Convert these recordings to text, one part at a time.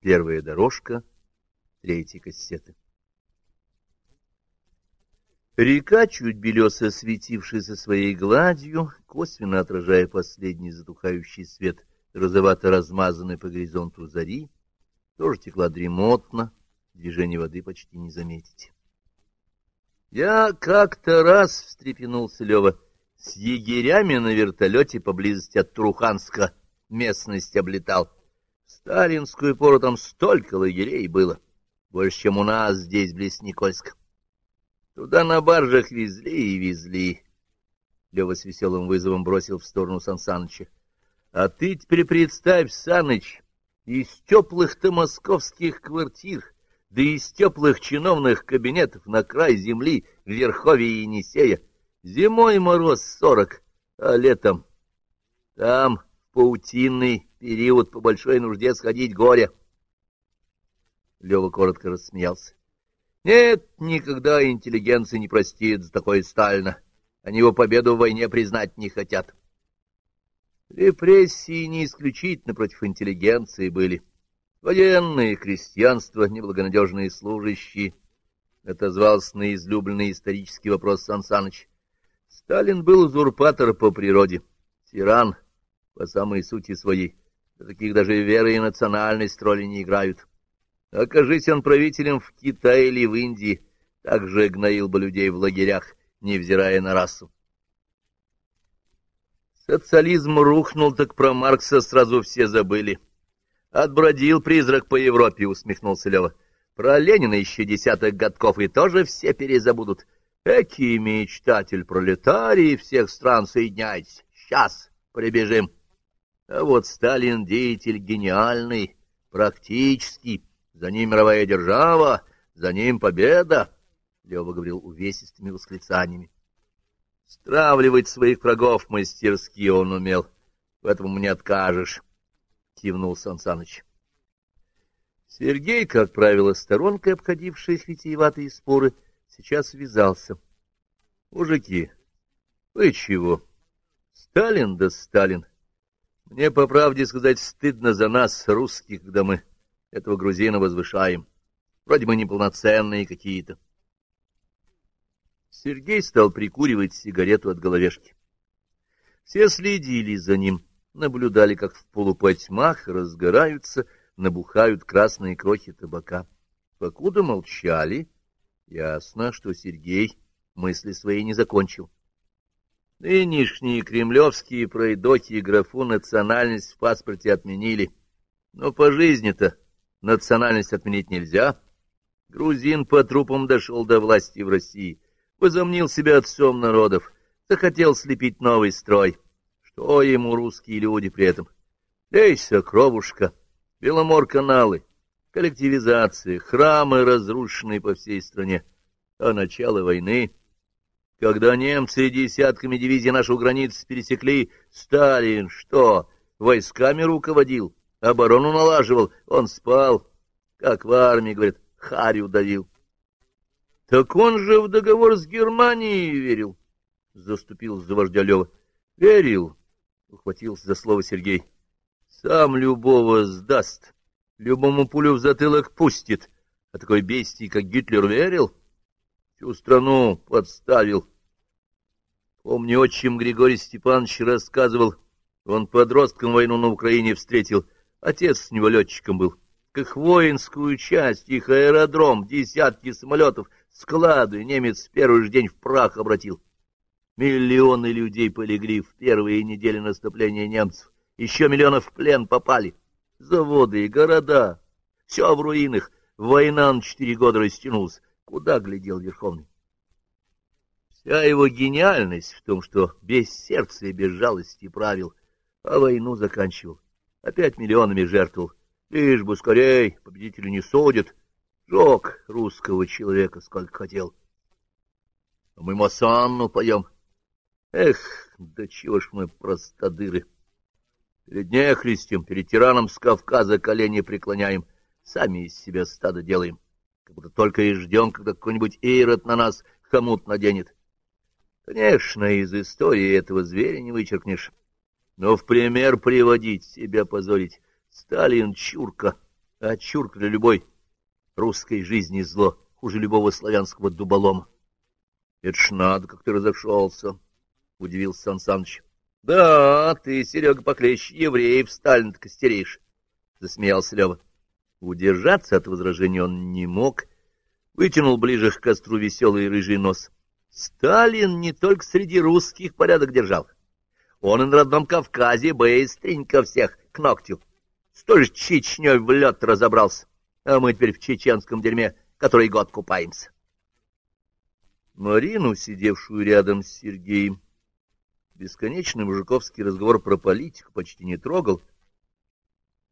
Первая дорожка третьей кассеты. Река, чуть белесо светившаяся своей гладью, косвенно отражая последний затухающий свет, розовато размазанный по горизонту зари, тоже текла дремотно, движение воды почти не заметить. Я как-то раз, — встрепенулся Лева, — с егерями на вертолете поблизости от Труханска местность облетал. Сталинскую пору там столько лагерей было, больше, чем у нас здесь, близ Никольска. Туда на баржах везли и везли. Лева с веселым вызовом бросил в сторону Сан Саныча. А ты теперь представь, Саныч, из теплых-то московских квартир, да из теплых чиновных кабинетов на край земли, в Верховье Енисея, зимой мороз сорок, а летом там паутинный период по большой нужде сходить горе. Лева коротко рассмеялся. Нет, никогда интеллигенция не простит за такое Сталина. Они его победу в войне признать не хотят. Репрессии не исключительно против интеллигенции были. Военные, крестьянство, неблагонадежные служащие. Это звался на излюбленный исторический вопрос Сан Саныч. Сталин был узурпатор по природе, тиран по самой сути своей. Таких даже вера и национальность роли не играют. Окажись он правителем в Китае или в Индии, также гноил бы людей в лагерях, невзирая на расу. Социализм рухнул, так про Маркса сразу все забыли. Отбродил призрак по Европе, усмехнулся Лева. Про Ленина еще десяток годков и тоже все перезабудут. Эки мечтатель пролетарий всех стран, соединяйтесь. Сейчас прибежим. А вот Сталин деятель гениальный, практический, за ним мировая держава, за ним победа, — Лева говорил увесистыми восклицаниями. Стравливать своих врагов мастерски он умел, в этом не откажешь, — кивнул Сан. Сергей, как правило, сторонкой обходивший витиеватые споры, сейчас ввязался. — Мужики, вы чего? Сталин да Сталин. Мне, по правде сказать, стыдно за нас, русских, когда мы этого грузина возвышаем. Вроде мы неполноценные какие-то. Сергей стал прикуривать сигарету от головешки. Все следили за ним, наблюдали, как в полупотьмах разгораются, набухают красные крохи табака. Покуда молчали, ясно, что Сергей мысли свои не закончил. Нынешние кремлевские пройдохи графу национальность в паспорте отменили, но по жизни-то национальность отменить нельзя. Грузин по трупам дошел до власти в России, возомнил себя отцом народов, захотел слепить новый строй. Что ему русские люди при этом? Лейся, кровушка, Беломор-каналы, коллективизация, храмы, разрушенные по всей стране. А начало войны, когда немцы десятками дивизий нашу границу пересекли, Сталин что, войсками руководил? оборону налаживал, он спал, как в армии, говорит, харю давил. — Так он же в договор с Германией верил, — заступил за вождя Лева. — Верил, — ухватился за слово Сергей. — Сам любого сдаст, любому пулю в затылок пустит, а такой бестий, как Гитлер, верил, всю страну подставил. Помню, отчим Григорий Степанович рассказывал, он подростком войну на Украине встретил — Отец с него летчиком был. Как воинскую часть, их аэродром, десятки самолетов, склады немец первый же день в прах обратил. Миллионы людей полегли в первые недели наступления немцев. Еще миллионов в плен попали. Заводы и города. Все в руинах. Война на четыре года растянулась. Куда глядел Верховный? Вся его гениальность в том, что без сердца и без жалости правил, а войну заканчивал опять миллионами жертвовал. Лишь бы скорей, победителю не судят. Жег русского человека сколько хотел. А мы Масанну поем. Эх, да чего ж мы простодыры. Перед нехристем, перед тираном с Кавказа колени преклоняем, сами из себя стадо делаем, как будто только и ждем, когда какой-нибудь ирод на нас хомут наденет. Конечно, из истории этого зверя не вычеркнешь. Но в пример приводить, себя позорить. Сталин чурка. А чурк для любой русской жизни зло, хуже любого славянского дуболома. — Это ж надо, как ты разошелся, — удивился Сан Саныч. — Да, ты, Серега Поклещ, евреев Сталин костеришь, — засмеялся Лева. Удержаться от возражения он не мог, вытянул ближе к костру веселый рыжий нос. Сталин не только среди русских порядок держал. Он и на родном Кавказе быстренько всех к ногтю. Столь же Чечней в лед разобрался, а мы теперь в чеченском дерьме который год купаемся. Марину, сидевшую рядом с Сергеем, бесконечный мужиковский разговор про политику почти не трогал,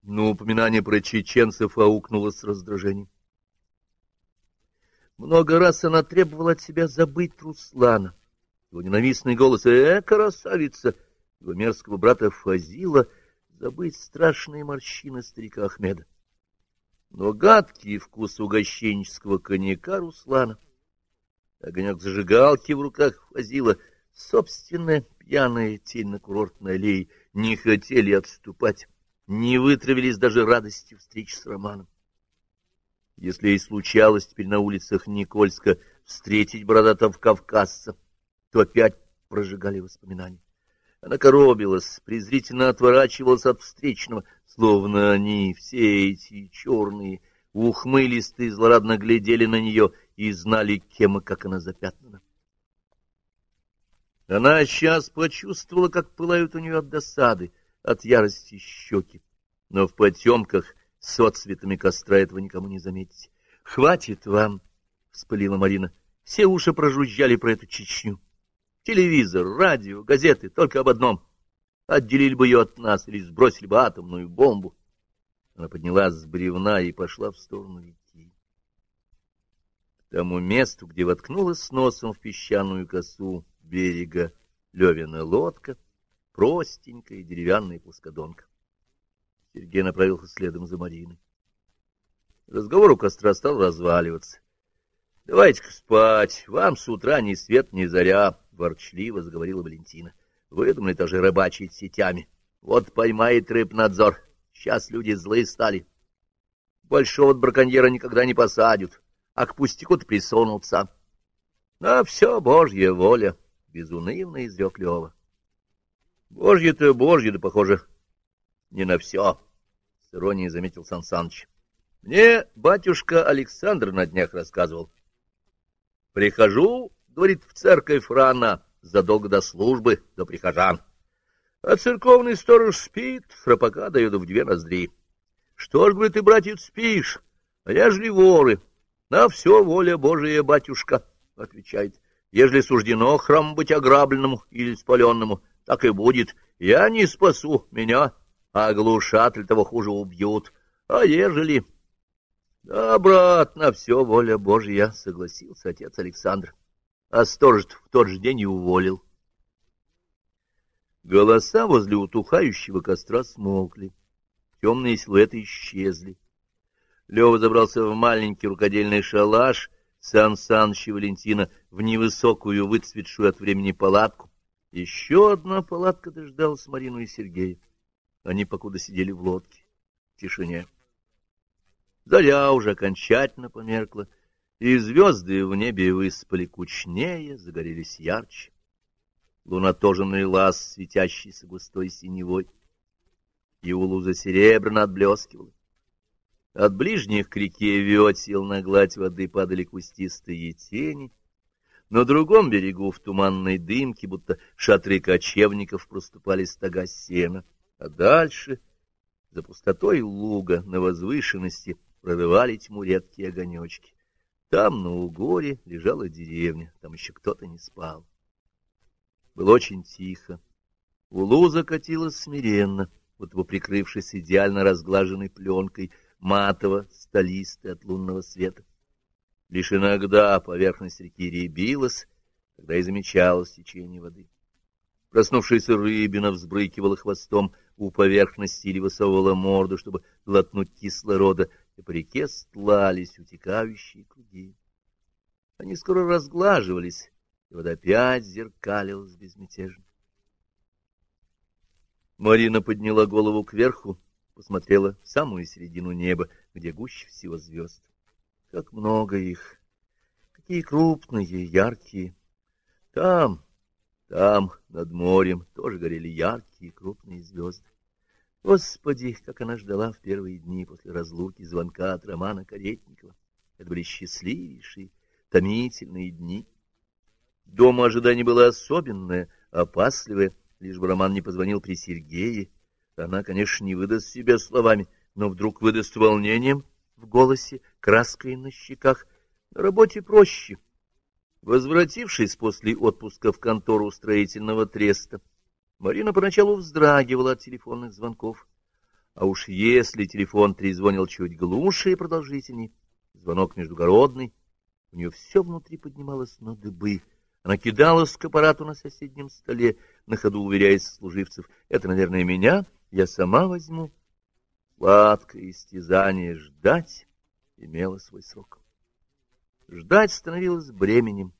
но упоминание про чеченцев аукнуло с раздражением. Много раз она требовала от себя забыть Руслана. Его ненавистный голос «Э, красавица!» его мерзкого брата Фазила забыть страшные морщины старика Ахмеда. Но гадкий вкус угощенческого коньяка Руслана, огонек зажигалки в руках Фазила, собственная пьяная тень на курортной аллее не хотели отступать, не вытравились даже радости встречи с Романом. Если и случалось теперь на улицах Никольска встретить бородатого кавказца, то опять прожигали воспоминания. Она коробилась, презрительно отворачивалась от встречного, словно они, все эти черные, ухмылистые, злорадно глядели на нее и знали, кем и как она запятнана. Она сейчас почувствовала, как пылают у нее от досады, от ярости щеки, но в потемках с отцветами костра этого никому не заметить. — Хватит вам, — вспылила Марина. — Все уши прожужжали про эту Чечню. Телевизор, радио, газеты, только об одном. Отделили бы ее от нас или сбросили бы атомную бомбу. Она поднялась с бревна и пошла в сторону реки. К тому месту, где воткнулась носом в песчаную косу берега Левина лодка, простенькая деревянная плоскодонка. Сергей направился следом за Мариной. Разговор у костра стал разваливаться. — Давайте-ка спать, вам с утра ни свет, ни заря, — ворчливо заговорила Валентина. — Выдумали тоже рыбачить сетями. Вот поймает рыбнадзор. Сейчас люди злые стали. Большого браконьера никогда не посадят, а к пустяку-то присунутся. — На все божья воля, — безунывно изрек Лева. — Божье-то божье, да, похоже, не на все. — с иронией заметил Сан Саныч. — Мне батюшка Александр на днях рассказывал. — Прихожу, — говорит, — в церковь рано, задолго до службы, до прихожан. А церковный сторож спит, храпака дает в две ноздри. — Что ж, говорит, ты, братец, спишь? А я же воры. На все воля Божия, батюшка, — отвечает. Ежели суждено храм быть ограбленному или спаленному, так и будет. Я не спасу, меня а глушатель того хуже убьют. А ежели... — Да, брат, на все воля Божья, — согласился отец Александр. А сторож в тот же день и уволил. Голоса возле утухающего костра смолкли. Темные силуэты исчезли. Лева забрался в маленький рукодельный шалаш, Сан Саныч и Валентина в невысокую, выцветшую от времени палатку. Еще одна палатка дождалась Марину и Сергея. Они покуда сидели в лодке, в тишине. Заря уже окончательно померкла, и звезды в небе выспали кучнее, загорелись ярче. Луна тоже налилась светящейся густой синевой, и у луза серебряно отблескивала. От ближних к реке ветел на гладь воды падали кустистые тени, на другом берегу в туманной дымке, будто шатры кочевников, проступали стога сена — а дальше, за пустотой луга, на возвышенности, прорывали тьму редкие огонечки. Там, на угоре, лежала деревня, там еще кто-то не спал. Было очень тихо. Улу закатилась смиренно, вот его прикрывшись идеально разглаженной пленкой, матово, столистой от лунного света. Лишь иногда поверхность реки рябилась, когда и замечалось течение воды. Проснувшаяся рыбина взбрыкивала хвостом у поверхности или высовывала морду, чтобы глотнуть кислорода, и по реке стлались утекающие круги. Они скоро разглаживались, и вода опять зеркалилась безмятежно. Марина подняла голову кверху, посмотрела в самую середину неба, где гуще всего звезд. Как много их! Какие крупные, яркие! Там, там, над морем, тоже горели яркие, крупные звезды. Господи, как она ждала в первые дни после разлуки звонка от Романа Каретникова. Это были счастливейшие, томительные дни. Дома ожидание было особенное, опасливое, лишь бы Роман не позвонил при Сергее. Она, конечно, не выдаст себя словами, но вдруг выдаст волнением в голосе, краской на щеках. На работе проще. Возвратившись после отпуска в контору строительного треста, Марина поначалу вздрагивала от телефонных звонков. А уж если телефон трезвонил чуть глуше и продолжительней, звонок междугородный, у нее все внутри поднималось на дыбы. Она кидалась к аппарату на соседнем столе, на ходу уверяясь служивцев, «Это, наверное, меня, я сама возьму». Сладкое истязание ждать имело свой срок. Ждать становилось бременем,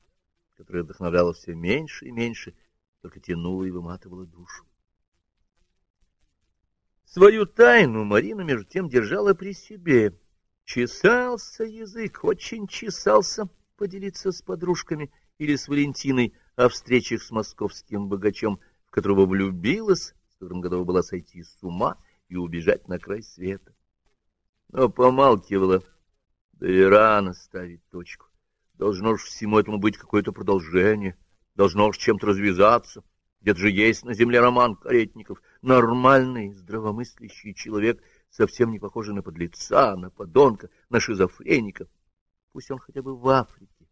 которое вдохновляло все меньше и меньше, только тянуло и выматывало душу. Свою тайну Марина между тем держала при себе. Чесался язык, очень чесался поделиться с подружками или с Валентиной о встречах с московским богачом, в которого влюбилась, с которым готова была сойти с ума и убежать на край света. Но помалкивала, да и рано ставить точку. Должно ж всему этому быть какое-то продолжение — должно уж чем-то развязаться. Где-то же есть на земле Роман Каретников, нормальный, здравомыслящий человек, совсем не похожий на подлеца, на подонка, на шизофреника. Пусть он хотя бы в Африке,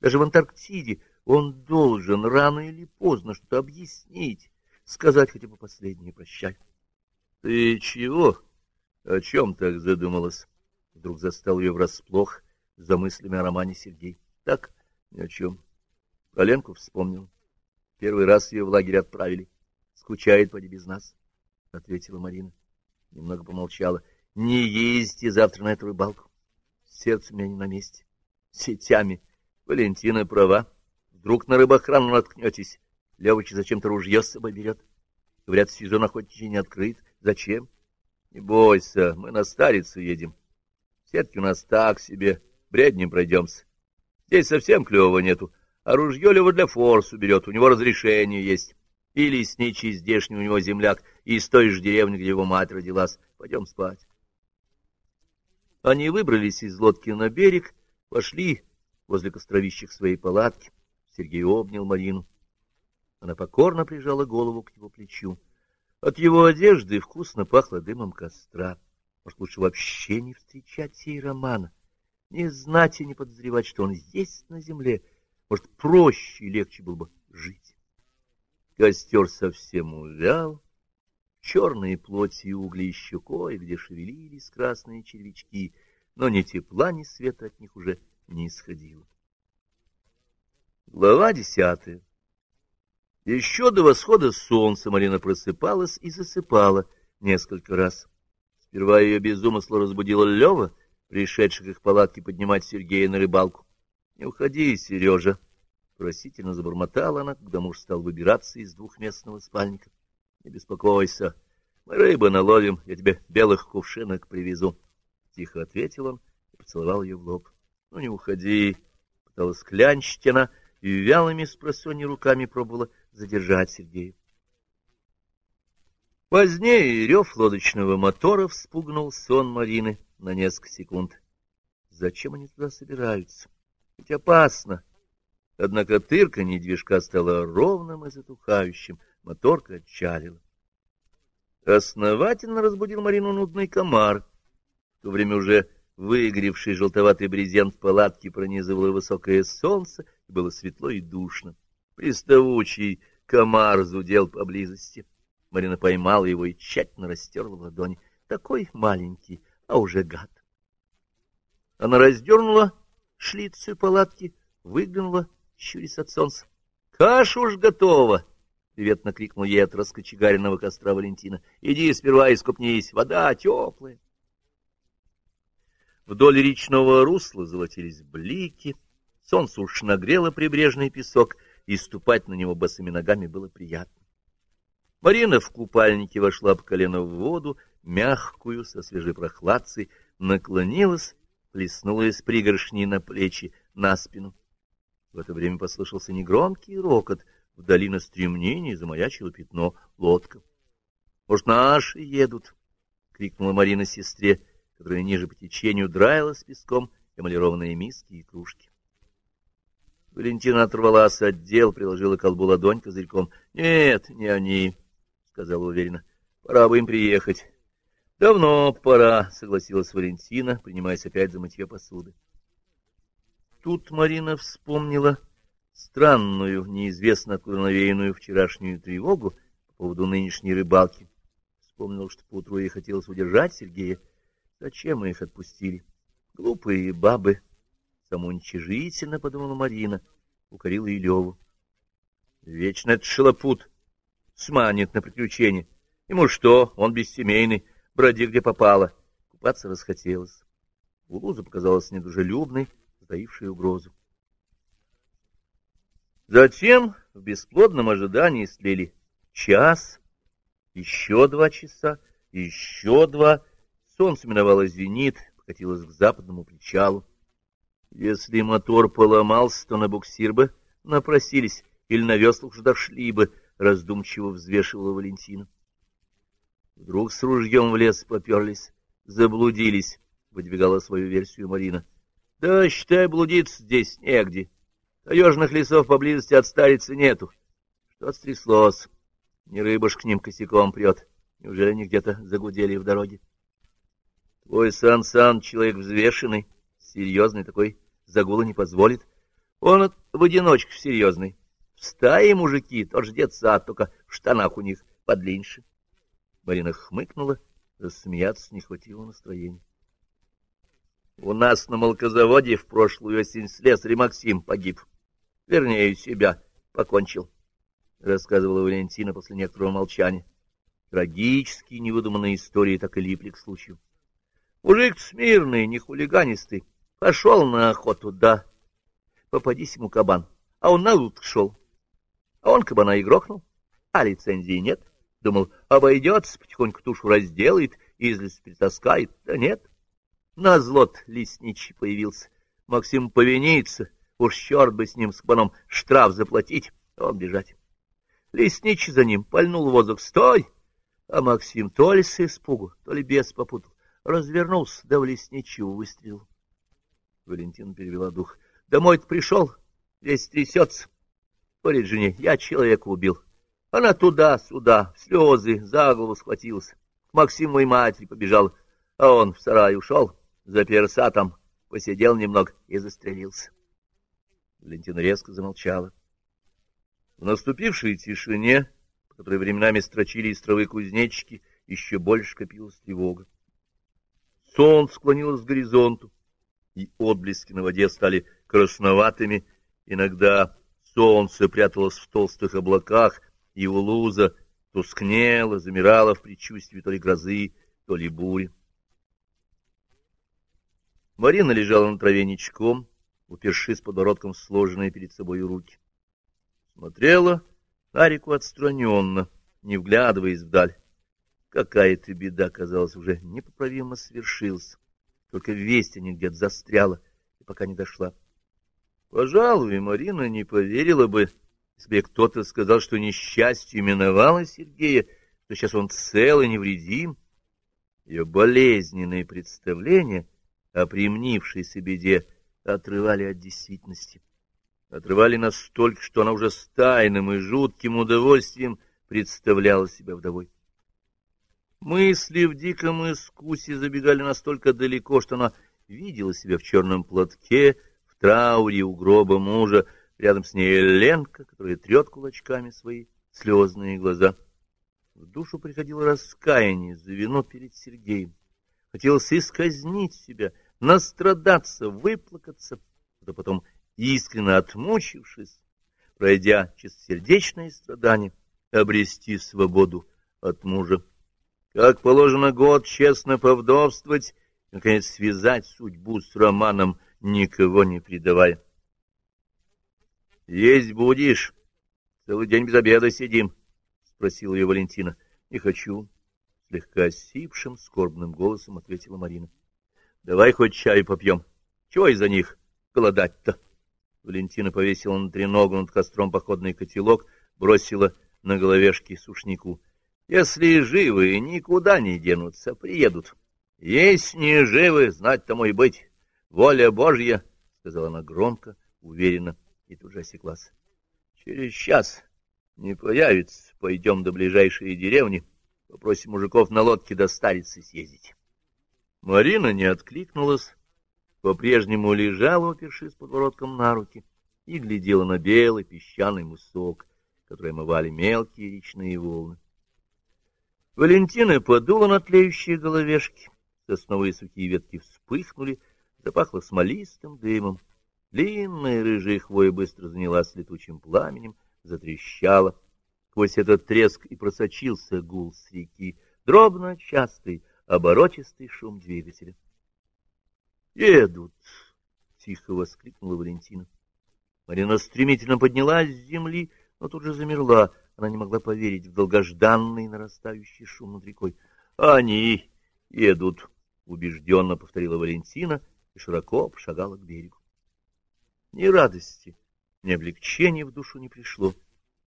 даже в Антарктиде, он должен рано или поздно что-то объяснить, сказать хотя бы последнее прощай. — Ты чего? О чем так задумалась? Вдруг застал ее врасплох за мыслями о романе Сергей. — Так, ни о чем. — про Ленку вспомнил. Первый раз ее в лагерь отправили. Скучает, поди, без нас, — ответила Марина. Немного помолчала. Не ездите завтра на эту рыбалку. Сердце у меня не на месте. Сетями. Валентина права. Вдруг на рыбохрану наткнетесь. Левыч зачем-то ружье с собой берет. Говорят, сезон охотничий не открыт. Зачем? Не бойся, мы на старицу едем. Сетки у нас так себе, бреднем пройдемся. Здесь совсем клевого нету. А ружье Лева для форсу берет, у него разрешение есть. И лесничий здешний у него земляк, из той же деревни, где его мать родилась. Пойдем спать. Они выбрались из лодки на берег, пошли возле костровища к своей палатке. Сергей обнял Марину. Она покорно прижала голову к его плечу. От его одежды вкусно пахло дымом костра. Может, лучше вообще не встречать сей романа, не знать и не подозревать, что он есть на земле, может, проще и легче было бы жить. Костер совсем увял, черные плоти и угли еще кое-где шевелились красные червячки, но ни тепла, ни света от них уже не исходило. Глава десятая. Еще до восхода солнца Марина просыпалась и засыпала несколько раз. Сперва ее без умысла разбудила Лева, пришедших их палатки поднимать Сергея на рыбалку. — Не уходи, Сережа, — просительно забормотала она, когда муж стал выбираться из двухместного спальника. — Не беспокойся, мы рыбы наловим, я тебе белых кувшинок привезу. Тихо ответил он и поцеловал ее в лоб. — Ну, не уходи, — пыталась клянчить она, и вялыми с руками пробовала задержать Сергея. Позднее рев лодочного мотора вспугнул сон Марины на несколько секунд. Зачем они туда собираются? Ведь опасно. Однако тырканье движка стало ровным и затухающим, моторка отчалила. Основательно разбудил Марину нудный комар. В то время уже выгоревший желтоватый брезент в палатке пронизывало высокое солнце, и было светло и душно. Приставучий комар зудел поблизости. Марина поймала его и тщательно растерла в ладони. Такой маленький, а уже гад. Она раздернула шлицы палатки, выглянула, щурясь от солнца. — Каша уж готова! — приветно крикнул ей от раскочегаренного костра Валентина. — Иди сперва искупнись, вода теплая. Вдоль речного русла золотились блики, солнце уж нагрело прибрежный песок, и ступать на него босыми ногами было приятно. Марина в купальнике вошла по колено в воду, мягкую, со свежей прохладцей, наклонилась, плеснула из пригоршни на плечи, на спину. В это время послышался негромкий рокот, вдали на стремнении замаячило пятно лодка. — Может, наши едут? — крикнула Марина сестре, которая ниже по течению драила с песком эмалированные миски и кружки. Валентина оторвалась от дел, приложила колбу ладонь козырьком. — Нет, не они, — сказала уверенно. — Пора бы им приехать. — Давно пора, — согласилась Валентина, принимаясь опять за мытье посуды. Тут Марина вспомнила странную, неизвестно откуда навеянную вчерашнюю тревогу по поводу нынешней рыбалки. Вспомнила, что поутру ей хотелось удержать Сергея. Зачем мы их отпустили? Глупые бабы. Самоуничижительно, подумала Марина, укорила и Леву. Вечно этот шалопут сманит на приключения. Ему что, он бессемейный, броди где попало. Купаться расхотелось. Улуза показалась недружелюбной, затаившей угрозу. Затем в бесплодном ожидании слили час, еще два часа, еще два. Солнце миновало зенит, покатилось к западному причалу. Если мотор поломался, то на буксир бы напросились или на веслах уже дошли бы, раздумчиво взвешивала Валентина. Вдруг с ружьем в лес поперлись, заблудились, выдвигала свою версию Марина. Да, считай, блудиться здесь негде. Таежных лесов поблизости от старицы нету. Что стряслось? Не рыба ж к ним косяком прет. Неужели они где-то загудели в дороге? Твой Сан-Сан человек взвешенный, серьезный такой, загула не позволит. Он в одиночку серьезный. В стае мужики, тот же детсад, только в штанах у них подлиннее. Марина хмыкнула, рассмеяться не хватило настроения. У нас на молокозаводе в прошлую осень слесарь Максим погиб. Вернее, себя покончил, — рассказывала Валентина после некоторого молчания. Трагические невыдуманные истории так и липли к случаю. Мужик смирный, не хулиганистый, пошел на охоту, да, попадись ему кабан, а он на лут шел. Он кабана и грохнул, а лицензии нет. Думал, обойдется, потихоньку тушу разделает, из леса притаскает, да нет. На злот лесничий появился. Максим повинится, уж черт бы с ним, с кабаном, штраф заплатить, а он бежать. Лесничий за ним пальнул воздух, стой! А Максим то ли с испугу, то ли без попутал развернулся, да в лесничего выстрелил. Валентин перевела дух. Домой-то пришел, весь трясется. Говорит жене, я человека убил. Она туда-сюда, слезы, за голову схватилась. К Максиму и матери побежал, а он в сарай ушел, заперся там, посидел немного и застрелился. Валентина резко замолчала. В наступившей тишине, по которой временами строчили из травы кузнечики, еще больше копилась тревога. Солнце склонилось к горизонту, и отблески на воде стали красноватыми. Иногда солнце пряталось в толстых облаках, и улуза тускнела, замирала в предчувствии то ли грозы, то ли бури. Марина лежала на траве ничком, упершись подбородком сложенные перед собой руки. Смотрела на реку отстраненно, не вглядываясь вдаль. Какая-то беда, казалось, уже непоправимо свершилась. Только весть о ней где-то застряла и пока не дошла. Пожалуй, Марина не поверила бы, если кто-то сказал, что несчастье миновало Сергея, что сейчас он цел и невредим. Ее болезненные представления о примнившейся беде отрывали от действительности. Отрывали настолько, что она уже с тайным и жутким удовольствием представляла себя вдовой. Мысли в диком искусе забегали настолько далеко, что она видела себя в черном платке, трауре у гроба мужа, рядом с ней Ленка, которая трет кулачками свои слезные глаза. В душу приходило раскаяние за вину перед Сергеем. Хотелось исказнить себя, настрадаться, выплакаться, а потом, искренне отмучившись, пройдя чистосердечные страдания, обрести свободу от мужа как положено год честно повдовствовать наконец, связать судьбу с романом, никого не предавая. — Есть будешь? Целый день без обеда сидим, — спросила ее Валентина. — Не хочу. Слегка сипшим, скорбным голосом ответила Марина. — Давай хоть чаю попьем. Чего из-за них голодать-то? Валентина повесила на треногу над костром походный котелок, бросила на головешки сушнику. — Если живы, никуда не денутся, приедут. Есть не живы, знать тому и быть. Воля Божья, — сказала она громко, уверенно, и тут же осеклась. — Через час не появится, пойдем до ближайшей деревни, попросим мужиков на лодке до старицы съездить. Марина не откликнулась, по-прежнему лежала, упершись подбородком на руки, и глядела на белый песчаный мусок, который омывали мелкие речные волны. Валентина подула на тлеющие головешки, сосновые сухие ветки вспыхнули, запахло смолистым дымом. Длинная рыжая хвоя быстро занялась летучим пламенем, затрещала. Сквозь этот треск и просочился гул с реки, дробно частый, оборотистый шум двигателя. «Едут!» — тихо воскликнула Валентина. Марина стремительно поднялась с земли, но тут же замерла. Она не могла поверить в долгожданный нарастающий шум над рекой. «Они едут!» — убежденно повторила Валентина и широко пошагала к берегу. Ни радости, ни облегчения в душу не пришло.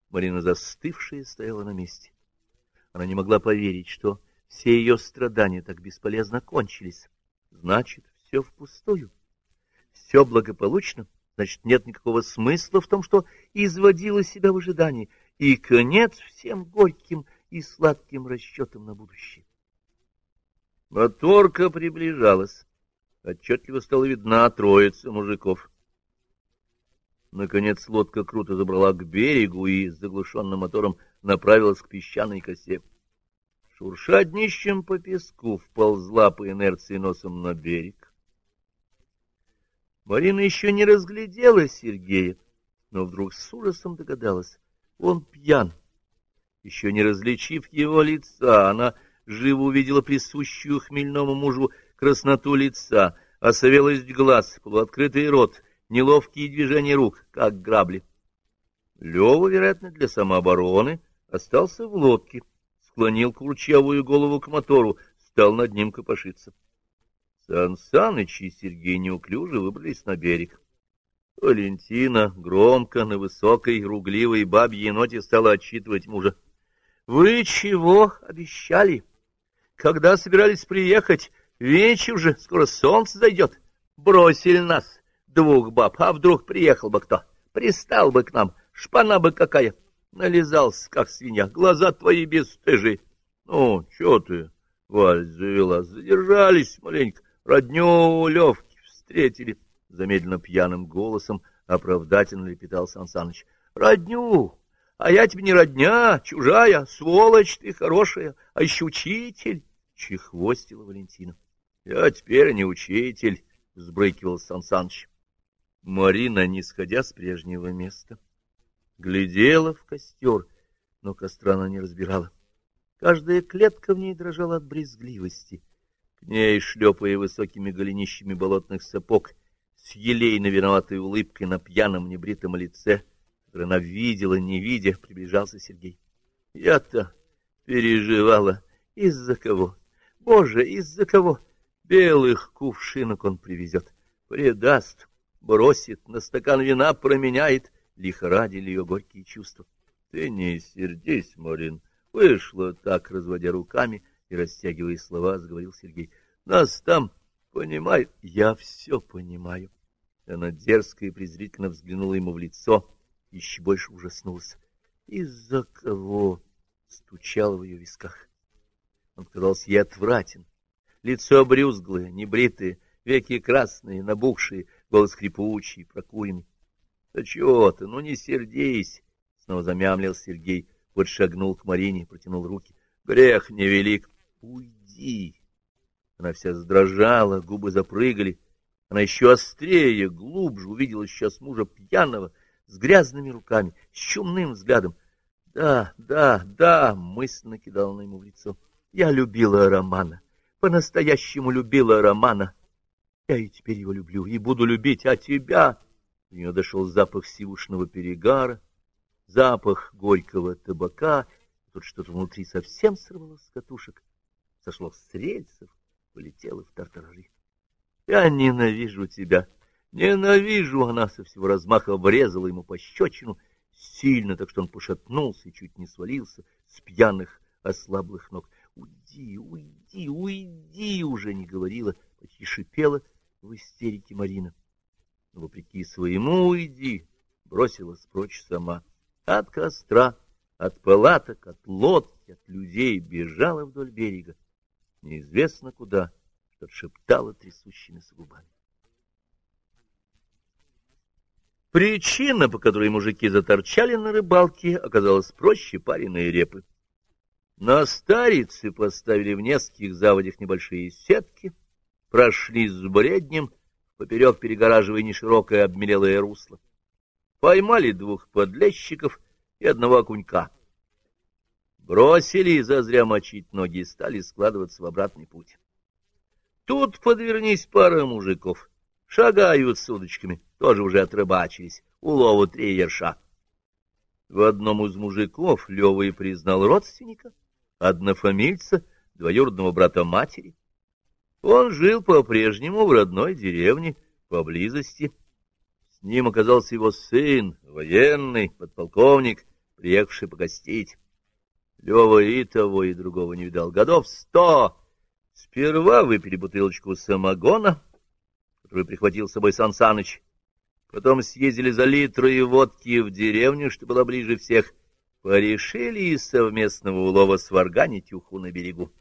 Марина, застывшая, стояла на месте. Она не могла поверить, что все ее страдания так бесполезно кончились. Значит, все впустую. Все благополучно, значит, нет никакого смысла в том, что изводила себя в ожидании, и конец всем горьким и сладким расчетам на будущее. Моторка приближалась. Отчетливо стала видна троица мужиков. Наконец лодка круто забрала к берегу и с заглушенным мотором направилась к песчаной косе. Шурша днищем по песку вползла по инерции носом на берег. Марина еще не разглядела Сергея, но вдруг с ужасом догадалась. Он пьян. Еще не различив его лица, она живо увидела присущую хмельному мужу красноту лица, осовелость глаз, полуоткрытый рот, неловкие движения рук, как грабли. Лева, вероятно, для самообороны, остался в лодке, склонил курчавую голову к мотору, стал над ним копошиться. Сан Саныч и Сергей неуклюже выбрались на берег. Валентина громко, на высокой, ругливой бабьей ноте стала отчитывать мужа. — Вы чего обещали? Когда собирались приехать? Вечер же, скоро солнце зайдет. Бросили нас, двух баб, а вдруг приехал бы кто? Пристал бы к нам, шпана бы какая. Нализался, как свинья, глаза твои бесстыжие. Ну, что ты, Валь, завела, задержались маленько родню Левки встретили, — замедленно пьяным голосом оправдательно лепетал Сан Саныч. — Родню! А я тебе не родня, чужая, сволочь ты хорошая, а еще учитель! — чехвостила Валентина. — Я теперь не учитель, — взбрыкивал Сан Саныч. Марина, не сходя с прежнего места, глядела в костер, но костра она не разбирала. Каждая клетка в ней дрожала от брезгливости — к ней, шлепая высокими голенищами болотных сапог, с елейно виноватой улыбкой на пьяном небритом лице, которое она видела, не видя, приближался Сергей. Я-то переживала. Из-за кого? Боже, из-за кого? Белых кувшинок он привезет, предаст, бросит, на стакан вина променяет, лихорадили ее горькие чувства. Ты не сердись, Марин, вышло так, разводя руками, — и, растягивая слова, заговорил Сергей. — Нас там понимают. — Я все понимаю. Она дерзко и презрительно взглянула ему в лицо, еще больше ужаснулась. — Из-за кого? — стучало в ее висках. Он казался ей отвратен. Лицо обрюзглое, небритое, веки красные, набухшие, голос хрипучий, прокуренный. — Да чего ты, ну не сердись! — снова замямлил Сергей, подшагнул к Марине, протянул руки. — Грех невелик. Уйди! Она вся задрожала, губы запрыгали. Она еще острее, глубже увидела сейчас мужа пьяного, с грязными руками, с чумным взглядом. Да, да, да, мысленно кидала на ему в лицо. Я любила Романа, по-настоящему любила Романа. Я и теперь его люблю, и буду любить, а тебя... У нее дошел запах сивушного перегара, запах горького табака, тут что-то внутри совсем сорвалось с катушек. сошло с рельсов, полетело в тартарары. Я ненавижу тебя, ненавижу! Она со всего размаха врезала ему пощечину, сильно, так что он пошатнулся и чуть не свалился с пьяных ослаблых ног. «Уйди, уйди, уйди!» уже не говорила, почти шипела в истерике Марина. Но, вопреки своему «уйди!» бросилась прочь сама. От костра, от палаток, от лодки, от людей бежала вдоль берега. Неизвестно куда, что шептала трясущимися губами. Причина, по которой мужики заторчали на рыбалке, оказалась проще пареной репы. На старице поставили в нескольких заводях небольшие сетки, прошли с бреднем, поперек перегораживая неширокое обмелелое русло. Поймали двух подлещиков и одного окунька. Бросили и зазря мочить ноги и стали складываться в обратный путь. Тут подвернись пара мужиков, шагают с удочками, тоже уже отрыбачились, улову три ерша. В одном из мужиков Лёва и признал родственника, однофамильца, двоюродного брата матери. Он жил по-прежнему в родной деревне, поблизости. С ним оказался его сын, военный, подполковник, приехавший погостить. Лёва и того, и другого не видал. Годов сто. Сперва выпили бутылочку самогона, который прихватил с собой Сан Саныч. Потом съездили за литрой водки в деревню, что была ближе всех. Порешили из совместного улова сварганить уху на берегу.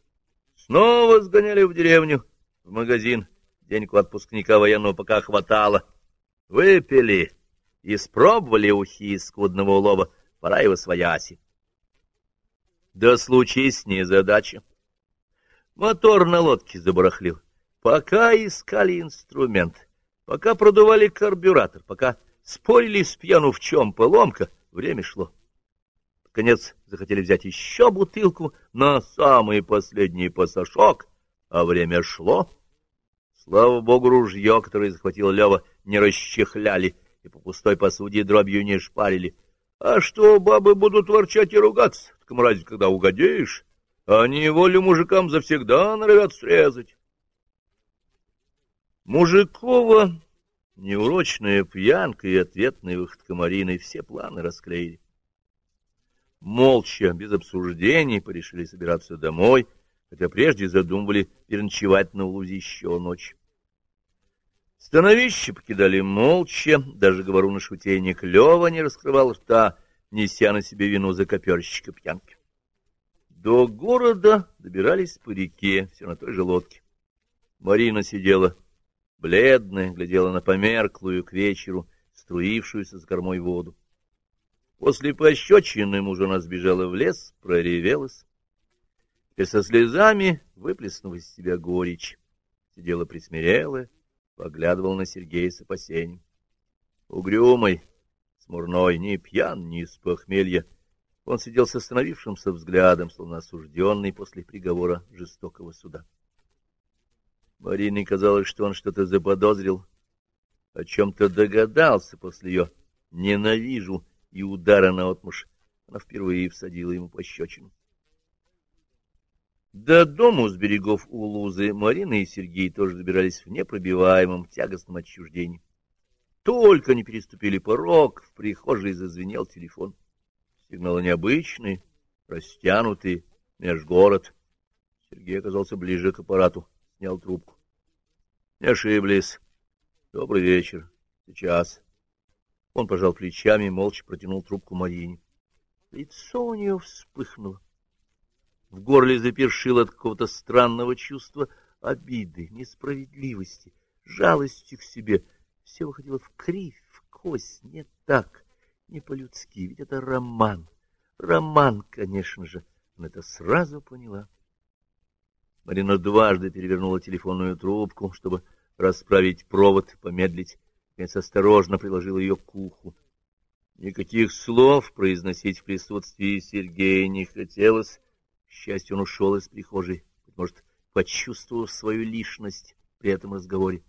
Снова сгоняли в деревню, в магазин. Денег у отпускника военного пока хватало. Выпили, испробовали ухи из скудного улова. Пора его свояси. Да случись незадача. Мотор на лодке забарахлил. Пока искали инструмент, пока продували карбюратор, пока спорили с пьяну в чем поломка, время шло. Наконец захотели взять еще бутылку на самый последний пасашок, а время шло. Слава богу, ружье, которое захватил Лева, не расчехляли и по пустой посуде дробью не шпарили. А что бабы будут ворчать и ругаться? Так разве когда угодишь? Они волю мужикам завсегда норовят срезать. Мужикова, неурочная пьянка и ответная выходка Марины все планы расклеили. Молча, без обсуждений, порешили собираться домой, хотя прежде задумывали переночевать на Улузе еще ночь. Становище покидали молча, даже говору на шутейник Лева не раскрывал рта, неся на себе вину за коперщика пьянки. До города добирались по реке, все на той же лодке. Марина сидела бледная, глядела на померклую к вечеру, струившуюся с кормой воду. После пощечины муж у нас бежала в лес, проревелась. И со слезами выплеснула из себя горечь. Сидела присмирелая, поглядывал на Сергея с опасением. Угрюмый, смурной, ни пьян, ни с похмелья, он сидел с остановившимся взглядом, словно осужденный после приговора жестокого суда. Марине казалось, что он что-то заподозрил, о чем-то догадался после ее «ненавижу» и удара на отмуж. Она впервые всадила ему пощечину. До дому с берегов Улузы Марина и Сергей тоже добирались в непробиваемом тягостном отчуждении. Только не переступили порог, в прихожей зазвенел телефон. Сигналы необычные, растянутые, межгород. Сергей оказался ближе к аппарату, снял трубку. Не ошиблись. Добрый вечер. Сейчас. Он пожал плечами и молча протянул трубку Марине. Лицо у нее вспыхнуло. В горле запершило от какого-то странного чувства обиды, несправедливости, жалости к себе. Все выходило в кривь, в кость, не так, не по-людски, ведь это роман. Роман, конечно же, она это сразу поняла. Марина дважды перевернула телефонную трубку, чтобы расправить провод, помедлить, наконец осторожно приложила ее к уху. Никаких слов произносить в присутствии Сергея не хотелось, к счастью, он ушел из прихожей, может, почувствовав свою лишность при этом разговоре.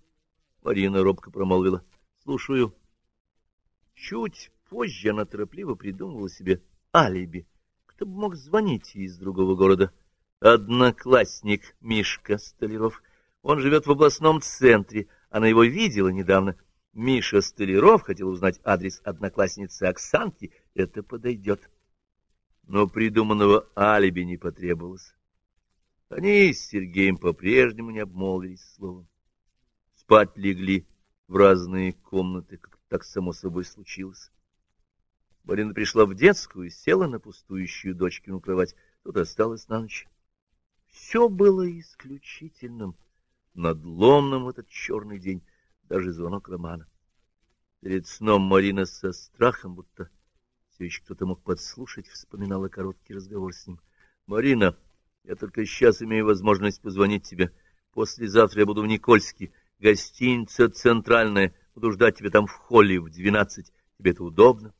Марина робко промолвила. — Слушаю. Чуть позже она торопливо придумывала себе алиби. Кто бы мог звонить из другого города? одноклассник Мишка Столяров. Он живет в областном центре, она его видела недавно. Миша Столяров хотел узнать адрес одноклассницы Оксанки, это подойдет. Но придуманного алиби не потребовалось. Они с Сергеем по-прежнему не обмолвились словом. Спать легли в разные комнаты, как так само собой случилось. Марина пришла в детскую, села на пустующую дочкину кровать, тут осталась на ночь. Все было исключительным, надломным в этот черный день, даже звонок Романа. Перед сном Марина со страхом, будто все еще кто-то мог подслушать, вспоминала короткий разговор с ним. — Марина, я только сейчас имею возможность позвонить тебе. Послезавтра я буду в Никольске, гостиница «Центральная». Буду ждать тебя там в холле в двенадцать. Тебе это удобно?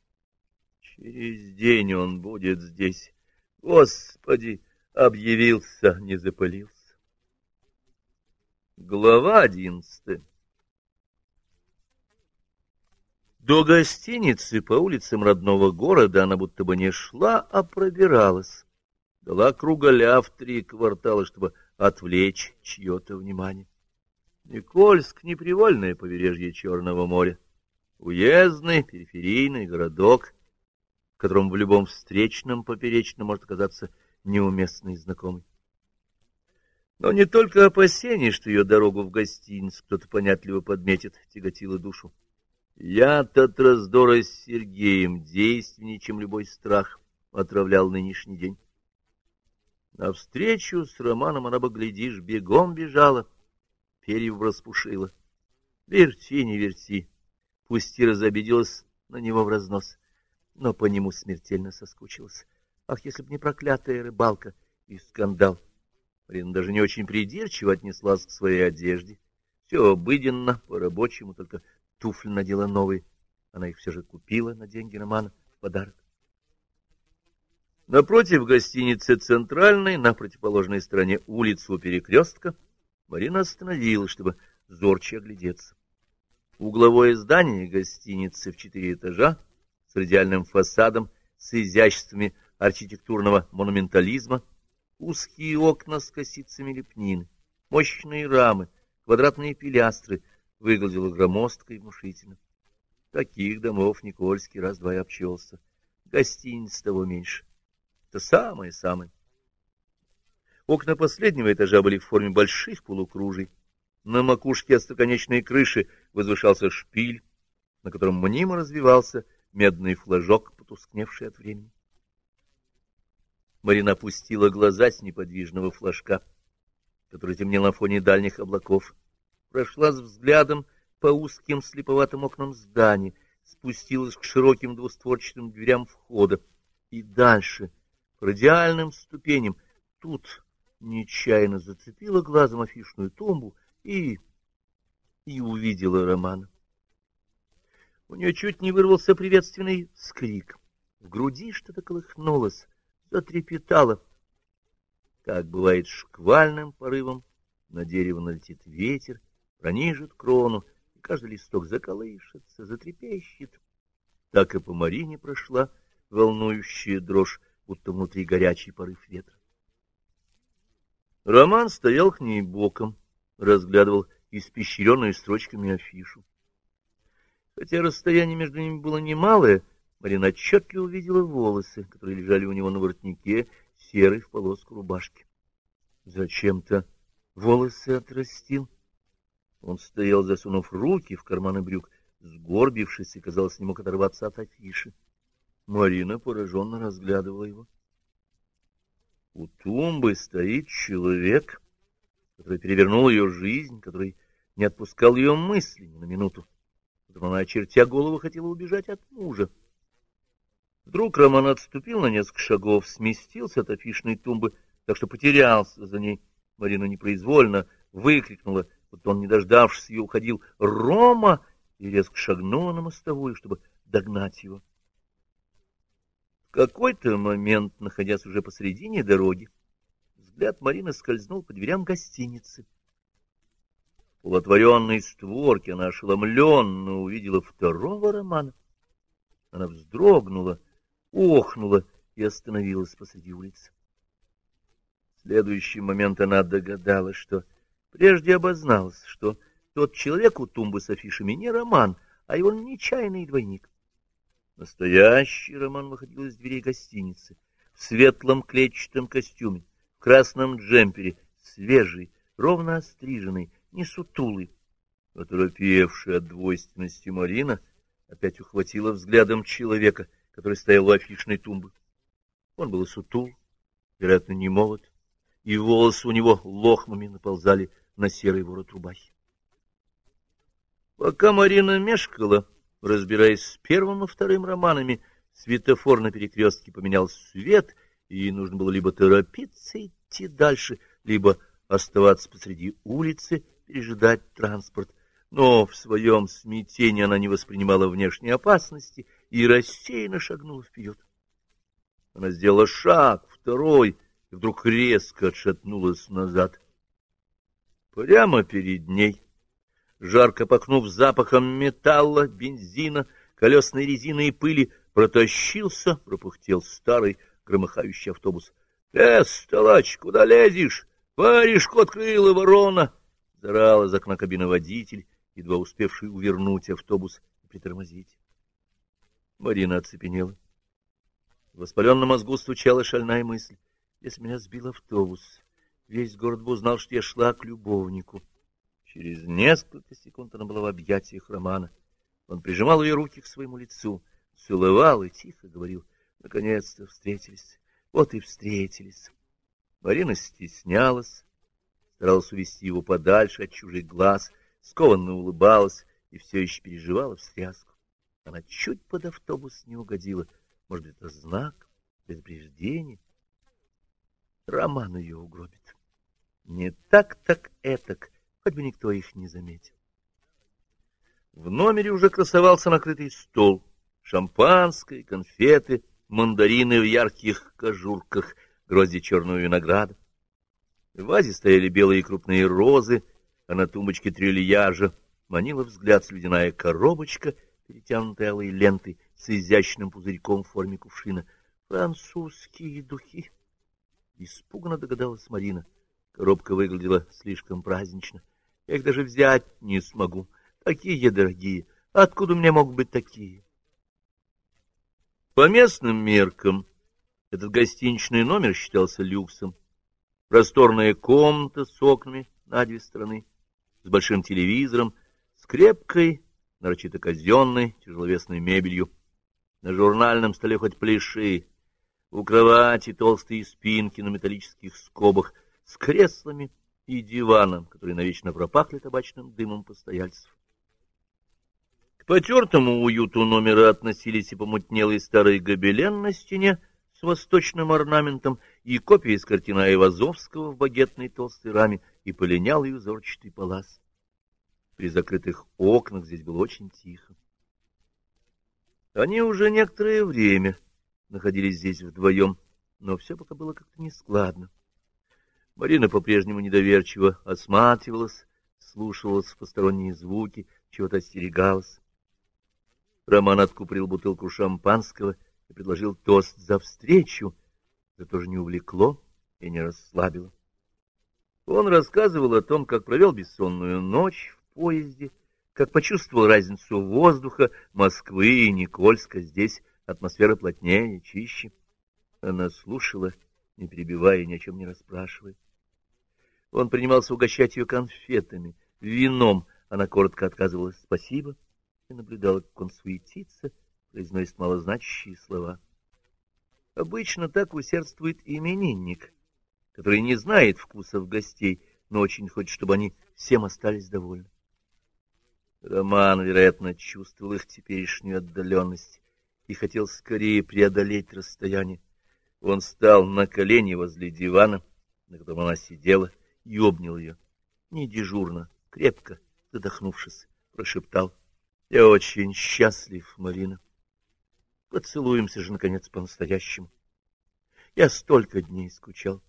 Через день он будет здесь. Господи, объявился, не запылился. Глава одиннадцатая До гостиницы по улицам родного города она будто бы не шла, а пробиралась. Дала круголя в три квартала, чтобы отвлечь чье-то внимание. Никольск — непривольное побережье Черного моря. Уездный, периферийный городок, в котором в любом встречном поперечном может оказаться неуместный знакомый. Но не только опасение, что ее дорогу в гостиницу кто-то понятливо подметит, тяготило душу. Я-то от раздора с Сергеем действеннее, чем любой страх, отравлял нынешний день. Навстречу с Романом она бы, глядишь, бегом бежала, перьев распушила. Верти, не верти, пусть и разобиделась на него в разнос, но по нему смертельно соскучилась. Ах, если б не проклятая рыбалка и скандал! Марина даже не очень придирчиво отнеслась к своей одежде. Все обыденно, по-рабочему, только туфли надела новые. Она их все же купила на деньги Романа в подарок. Напротив гостиницы «Центральной», на противоположной стороне улицы у перекрестка, Марина остановилась, чтобы зорче оглядеться. Угловое здание гостиницы в четыре этажа с радиальным фасадом, с изяществами архитектурного монументализма, узкие окна с косицами лепнины, мощные рамы, квадратные пилястры выглядело громоздко и внушительно. Таких домов Никольский раз-два и обчелся. Гостиниц того меньше. Это самое-самое. Окна последнего этажа были в форме больших полукружий. На макушке остроконечной крыши возвышался шпиль, на котором мнимо развивался медный флажок, потускневший от времени. Марина опустила глаза с неподвижного флажка, который темнел на фоне дальних облаков, прошла с взглядом по узким слеповатым окнам здания, спустилась к широким двустворчатым дверям входа и дальше, по радиальным ступеням, тут нечаянно зацепила глазом афишную тумбу и... и увидела Романа. У нее чуть не вырвался приветственный скрик. В груди что-то колыхнулось, затрепетало. Как бывает шквальным порывом, на дерево налетит ветер, пронижит крону, и каждый листок заколышется, затрепещет. Так и по Марине прошла волнующая дрожь, будто внутри горячий порыв ветра. Роман стоял к ней боком, разглядывал испещренную строчками афишу. Хотя расстояние между ними было немалое, Марина отчетливо увидела волосы, которые лежали у него на воротнике, серой в полоску рубашки. Зачем-то волосы отрастил. Он стоял, засунув руки в карманы брюк, сгорбившись и, казалось, не мог оторваться от афиши. Марина пораженно разглядывала его. У тумбы стоит человек, который перевернул ее жизнь, который не отпускал ее мысли ни на минуту. Потом она, очертя голову, хотела убежать от мужа. Вдруг Роман отступил на несколько шагов, сместился от афишной тумбы, так что потерялся за ней. Марина непроизвольно выкрикнула, вот он, не дождавшись ее, уходил «Рома!» и резко шагнула на мостовую, чтобы догнать его какой-то момент, находясь уже посредине дороги, взгляд Марины скользнул по дверям гостиницы. В полуотворенной створке она ошеломленно увидела второго романа. Она вздрогнула, охнула и остановилась посреди улицы. следующий момент она догадалась, что прежде обозналась, что тот человек у тумбы с афишами не Роман, а его нечаянный двойник. Настоящий Роман выходил из дверей гостиницы в светлом клетчатом костюме, в красном джемпере, свежий, ровно остриженный, не сутулый. Оторопевшая от двойственности Марина опять ухватила взглядом человека, который стоял у афишной тумбы. Он был сутул, вероятно, не молод, и волосы у него лохмами наползали на серый ворот рубахи. Пока Марина мешкала, разбираясь с первым и вторым романами, светофор на перекрестке поменял свет, и нужно было либо торопиться идти дальше, либо оставаться посреди улицы, пережидать транспорт. Но в своем смятении она не воспринимала внешней опасности и рассеянно шагнула вперед. Она сделала шаг, второй, и вдруг резко отшатнулась назад. Прямо перед ней, жарко пахнув запахом металла, бензина, колесной резины и пыли, протащился, пропухтел старый громыхающий автобус. — Э, столач, куда лезешь? Варежку открыла ворона! — зарал из окна кабины водитель, едва успевший увернуть автобус и притормозить. Марина оцепенела. В воспаленном мозгу стучала шальная мысль. Если меня сбил автобус, весь город бы узнал, что я шла к любовнику. Через несколько секунд она была в объятиях Романа. Он прижимал ее руки к своему лицу, целовал и тихо говорил, наконец-то встретились. Вот и встретились. Марина стеснялась, старалась увести его подальше от чужих глаз, скованно улыбалась и все еще переживала встряску. Она чуть под автобус не угодила — может это знак, предупреждение? Роман ее угробит. Не так, так этак, хоть бы никто их не заметил. В номере уже красовался накрытый стол. Шампанское, конфеты, мандарины в ярких кожурках, грозди черного винограда. В вазе стояли белые крупные розы, а на тумбочке трильяжа манила взгляд слюдяная коробочка, перетянутая алой лентой, с изящным пузырьком в форме кувшина. Французские духи. Испуганно догадалась Марина. Коробка выглядела слишком празднично. Я их даже взять не смогу. Такие дорогие. Откуда у меня могут быть такие? По местным меркам этот гостиничный номер считался люксом. Просторная комната с окнами на две стороны, с большим телевизором, с крепкой, нарочито казенной, тяжеловесной мебелью, на журнальном столе хоть пляши, у кровати толстые спинки на металлических скобах, с креслами и диваном, которые навечно пропахли табачным дымом постояльцев. К потертому уюту номера относились и помутнелый старый гобелен на стене с восточным орнаментом и копия из картины Айвазовского в багетной толстой раме и полинялый узорчатый палас. При закрытых окнах здесь было очень тихо. Они уже некоторое время находились здесь вдвоем, но все пока было как-то нескладно. Марина по-прежнему недоверчиво осматривалась, слушалась посторонние звуки, чего-то остерегалась. Роман откуприл бутылку шампанского и предложил тост за встречу, это тоже не увлекло и не расслабило. Он рассказывал о том, как провел бессонную ночь в поезде, как почувствовал разницу воздуха Москвы и Никольска. Здесь атмосфера плотнее, чище. Она слушала, не перебивая, ни о чем не расспрашивая. Он принимался угощать ее конфетами, вином. Она коротко отказывалась «спасибо» и наблюдала, как он суетится, произносит малозначащие слова. Обычно так усердствует именинник, который не знает вкусов гостей, но очень хочет, чтобы они всем остались довольны. Роман, вероятно, чувствовал их теперешнюю отдаленность и хотел скорее преодолеть расстояние. Он встал на колени возле дивана, на котором она сидела, и обнял ее. Не дежурно, крепко, задохнувшись, прошептал. — Я очень счастлив, Марина. Поцелуемся же, наконец, по-настоящему. Я столько дней скучал.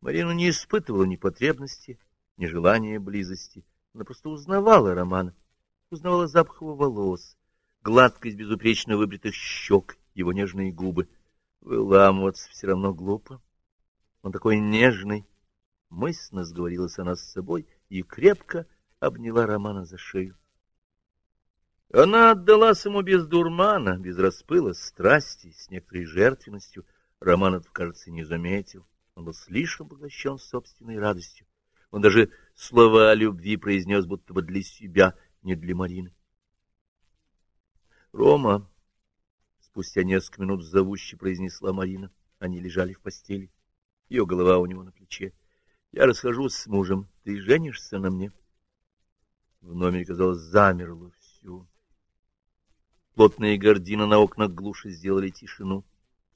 Марина не испытывала ни потребности, ни желания близости, — она просто узнавала Романа, узнавала запах его волос, гладкость безупречно выбритых щек, его нежные губы. Выламываться все равно глупо. Он такой нежный. Мысленно сговорилась она с собой и крепко обняла Романа за шею. Она отдалась ему без дурмана, без распыла страсти, с некоторой жертвенностью. Роман это, кажется, не заметил. Он был слишком поглощен собственной радостью. Он даже слова о любви произнес будто бы для себя, не для Марины. «Рома!» — спустя несколько минут зовуще произнесла Марина. Они лежали в постели. Ее голова у него на плече. «Я расхожусь с мужем. Ты женишься на мне?» В номере, казалось, замерло все. Плотные гардины на окнах глуши сделали тишину.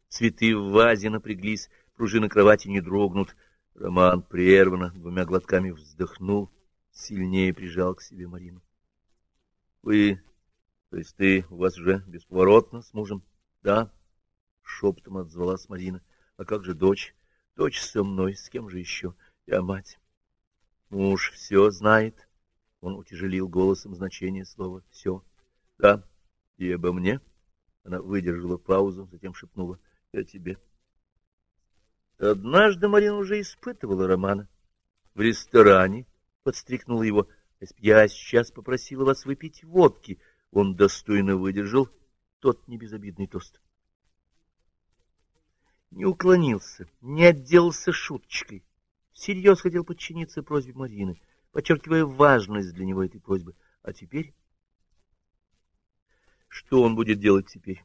Цветы в вазе напряглись, пружины кровати не дрогнут. Роман прерванно двумя глотками вздохнул, сильнее прижал к себе Марину. — Вы, то есть ты, у вас уже бесповоротно с мужем? — Да, — шепотом отзвалась Марина. — А как же дочь? — Дочь со мной, с кем же еще? Я мать. Муж все знает. Он утяжелил голосом значение слова «все». — Да. — и обо мне? Она выдержала паузу, затем шепнула. Я тебе. Однажды Марина уже испытывала Романа. В ресторане подстрикнула его. Я сейчас попросила вас выпить водки. Он достойно выдержал тот небезобидный тост. Не уклонился, не отделался шуточкой. Всерьез хотел подчиниться просьбе Марины, подчеркивая важность для него этой просьбы. А теперь что он будет делать теперь?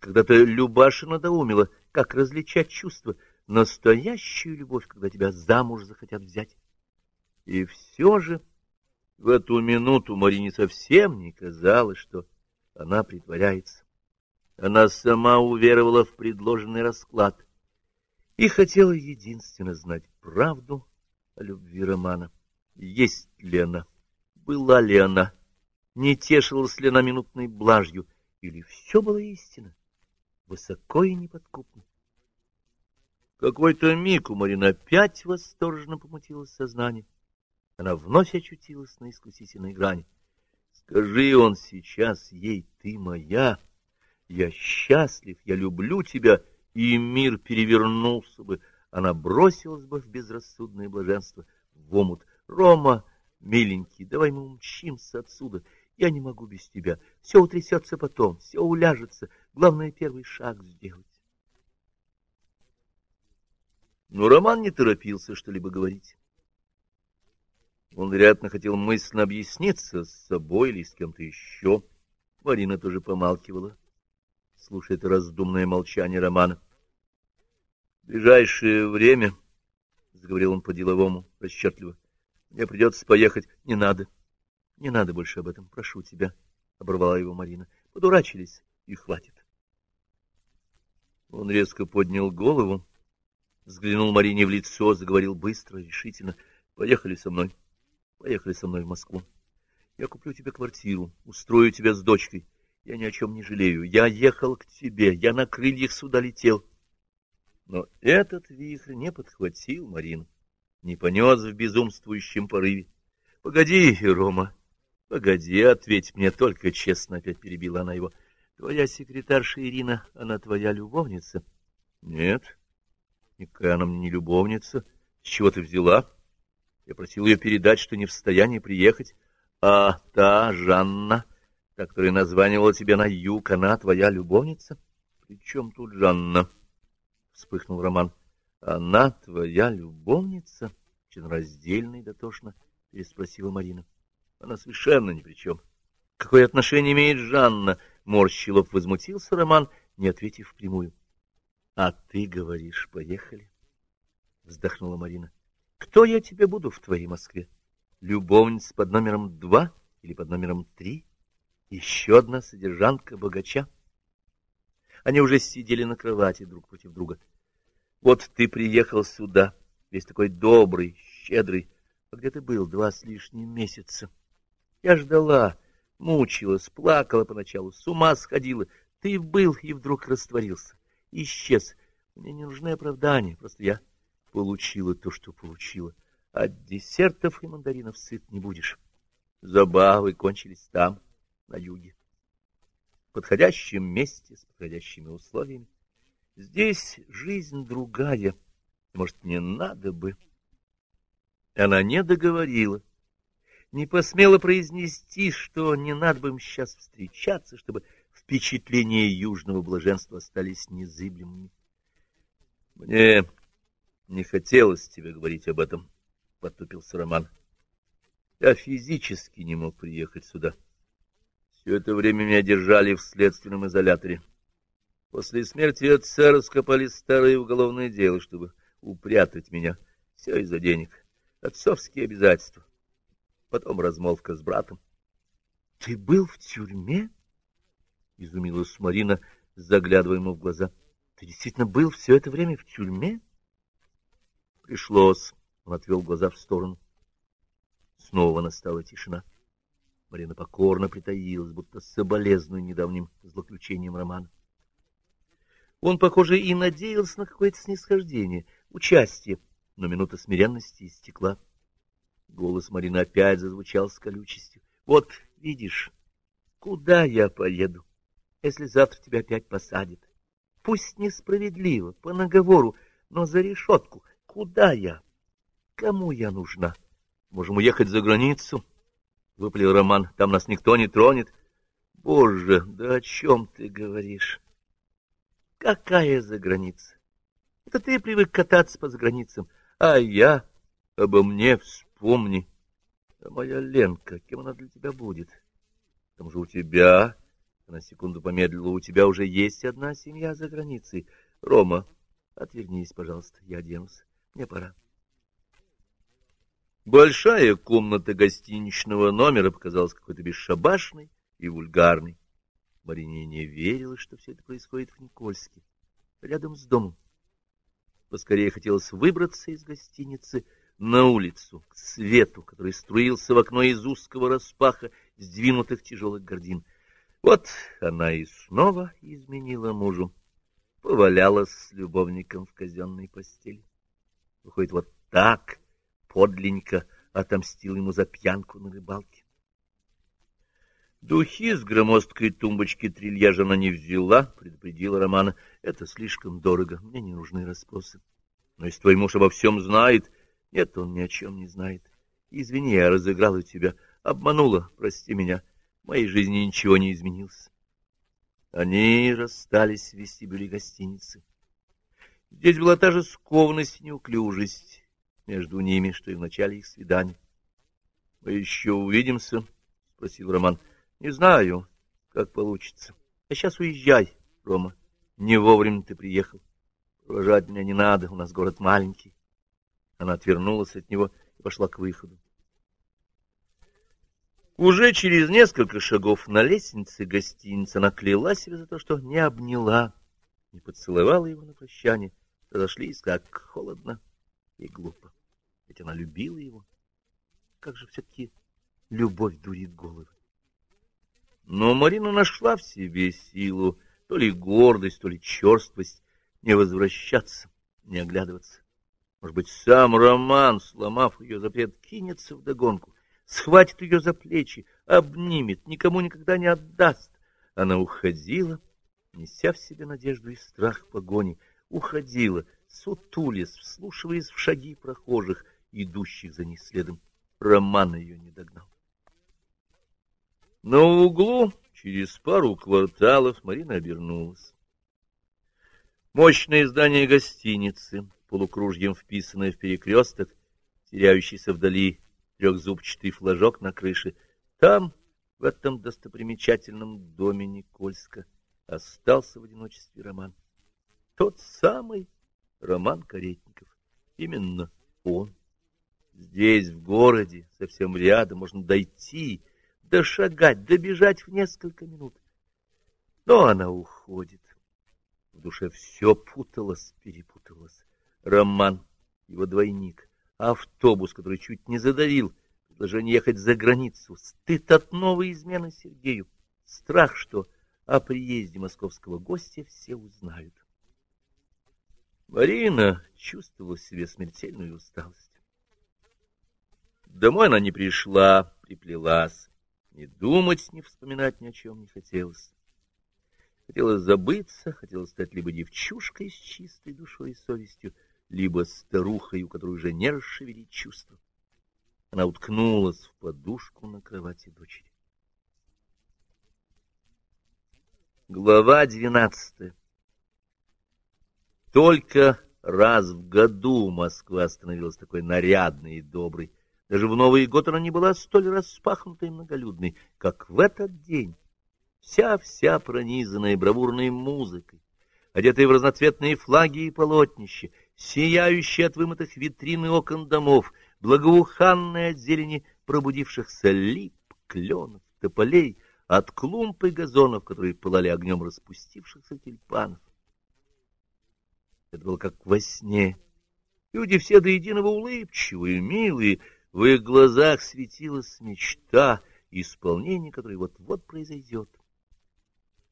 Когда-то Любаша надоумила, как различать чувства, настоящую любовь, когда тебя замуж захотят взять. И все же в эту минуту Марине совсем не казалось, что она притворяется. Она сама уверовала в предложенный расклад и хотела единственно знать правду о любви Романа. Есть ли она? Была ли она? не тешилась ли она минутной блажью, или все было истина, высоко и неподкупно. Какой-то миг у Марины опять восторженно помутилось сознание. Она вновь очутилась на искусительной грани. Скажи он сейчас ей, ты моя, я счастлив, я люблю тебя, и мир перевернулся бы, она бросилась бы в безрассудное блаженство, в омут. Рома, миленький, давай мы умчимся отсюда, я не могу без тебя. Все утрясется потом, все уляжется. Главное, первый шаг сделать. Но Роман не торопился что-либо говорить. Он, вероятно, хотел мысленно объясниться с собой или с кем-то еще. Марина тоже помалкивала, слушая это раздумное молчание Романа. — В ближайшее время, — заговорил он по-деловому, расчетливо, — мне придется поехать. Не надо. — не надо больше об этом, прошу тебя, — оборвала его Марина. — Подурачились, и хватит. Он резко поднял голову, взглянул Марине в лицо, заговорил быстро, решительно. — Поехали со мной. Поехали со мной в Москву. Я куплю тебе квартиру, устрою тебя с дочкой. Я ни о чем не жалею. Я ехал к тебе, я на крыльях сюда летел. Но этот вихрь не подхватил Марину, не понес в безумствующем порыве. — Погоди, Рома, — Погоди, ответь мне только честно, — опять перебила она его. — Твоя секретарша Ирина, она твоя любовница? — Нет, никакая она мне не любовница. С чего ты взяла? Я просил ее передать, что не в состоянии приехать. А та Жанна, та, которая названивала тебе на юг, она твоя любовница? — При чем тут Жанна? — вспыхнул Роман. — Она твоя любовница? — членораздельно и дотошно переспросила Марина. Она совершенно ни при чем. Какое отношение имеет Жанна? Морщилов возмутился Роман, не ответив впрямую. — А ты говоришь, поехали? — вздохнула Марина. — Кто я тебе буду в твоей Москве? Любовница под номером два или под номером три? Еще одна содержанка богача? Они уже сидели на кровати друг против друга. Вот ты приехал сюда, весь такой добрый, щедрый. А где ты был два с лишним месяца? — я ждала, мучилась, плакала поначалу, с ума сходила. Ты был и вдруг растворился, исчез. Мне не нужны оправдания, просто я получила то, что получила. От десертов и мандаринов сыт не будешь. Забавы кончились там, на юге. В подходящем месте, с подходящими условиями. Здесь жизнь другая, Может, не надо бы? Она не договорила, не посмела произнести, что не надо бы им сейчас встречаться, чтобы впечатления южного блаженства остались незыблемыми. Мне не хотелось тебе говорить об этом, — потупился Роман. Я физически не мог приехать сюда. Все это время меня держали в следственном изоляторе. После смерти отца раскопали старое уголовное дело, чтобы упрятать меня. Все из-за денег. Отцовские обязательства. Потом размолвка с братом. — Ты был в тюрьме? — изумилась Марина, заглядывая ему в глаза. — Ты действительно был все это время в тюрьме? — Пришлось. Он отвел глаза в сторону. Снова настала тишина. Марина покорно притаилась, будто соболезнуя недавним злоключением романа. Он, похоже, и надеялся на какое-то снисхождение, участие, но минута смиренности истекла. Голос Марины опять зазвучал с колючестью. — Вот, видишь, куда я поеду, если завтра тебя опять посадят? Пусть несправедливо, по наговору, но за решетку. Куда я? Кому я нужна? Можем уехать за границу? — выпалил Роман. — Там нас никто не тронет. — Боже, да о чем ты говоришь? Какая за граница? Это ты привык кататься по заграницам, а я обо мне вспомни. А моя Ленка, кем она для тебя будет? Тому же у тебя, на секунду помедлила, у тебя уже есть одна семья за границей. Рома, отвернись, пожалуйста, я оденусь. Мне пора. Большая комната гостиничного номера показалась какой-то бесшабашной и вульгарной. Марине не верила, что все это происходит в Никольске, рядом с домом. Поскорее хотелось выбраться из гостиницы на улицу, к свету, который струился в окно из узкого распаха, сдвинутых тяжелых гордин. Вот она и снова изменила мужу, повалялась с любовником в казенной постели. Выходит, вот так подлинненько отомстил ему за пьянку на рыбалке. Духи с громоздкой тумбочки трильяжа она не взяла, предупредила Романа. Это слишком дорого, мне не нужны расспросы. Но если твой муж обо всем знает... Нет, он ни о чем не знает. Извини, я разыграла тебя, обманула, прости меня. В моей жизни ничего не изменилось. Они расстались в вестибюле гостиницы. Здесь была та же скованность и неуклюжесть между ними, что и в начале их свидания. — Мы еще увидимся? — спросил Роман. — не знаю, как получится. А сейчас уезжай, Рома. Не вовремя ты приехал. Провожать меня не надо, у нас город маленький. Она отвернулась от него и пошла к выходу. Уже через несколько шагов на лестнице гостиницы она кляла себя за то, что не обняла, не поцеловала его на прощание. Разошлись как холодно и глупо. Ведь она любила его. Как же все-таки любовь дурит головы. Но Марина нашла в себе силу, то ли гордость, то ли черствость, не возвращаться, не оглядываться. Может быть, сам Роман, сломав ее запрет, кинется вдогонку, схватит ее за плечи, обнимет, никому никогда не отдаст. Она уходила, неся в себе надежду и страх погони, уходила, сутулясь, вслушиваясь в шаги прохожих, идущих за ней следом. Роман ее не догнал. На углу, через пару кварталов, Марина обернулась. Мощное здание гостиницы, полукружьем вписанное в перекресток, теряющийся вдали трехзубчатый флажок на крыше, там, в этом достопримечательном доме Никольска, остался в одиночестве Роман. Тот самый Роман Каретников. Именно он. Здесь, в городе, совсем рядом, можно дойти дошагать, добежать в несколько минут. Но она уходит. В душе все путалось, перепуталось. Роман, его двойник, автобус, который чуть не задавил, предложение ехать за границу, стыд от новой измены Сергею, страх, что о приезде московского гостя все узнают. Марина чувствовала в себе смертельную усталость. Домой она не пришла, приплелась. Ни думать, ни вспоминать ни о чем не хотелось. Хотелось забыться, хотелось стать либо девчушкой с чистой душой и совестью, либо старухой, у которой уже не расшевелить чувства. Она уткнулась в подушку на кровати дочери. Глава двенадцатая Только раз в году Москва становилась такой нарядной и доброй. Даже в Новый год она не была столь распахнутой и многолюдной, как в этот день. Вся-вся пронизанная бравурной музыкой, одетая в разноцветные флаги и полотнища, сияющая от вымытых витрин и окон домов, благоуханная от зелени пробудившихся лип, кленов, тополей, от клумб и газонов, которые пылали огнем распустившихся тюльпанов. Это было как во сне. Люди все до единого улыбчивые, милые, в их глазах светилась мечта, исполнение которой вот-вот произойдет.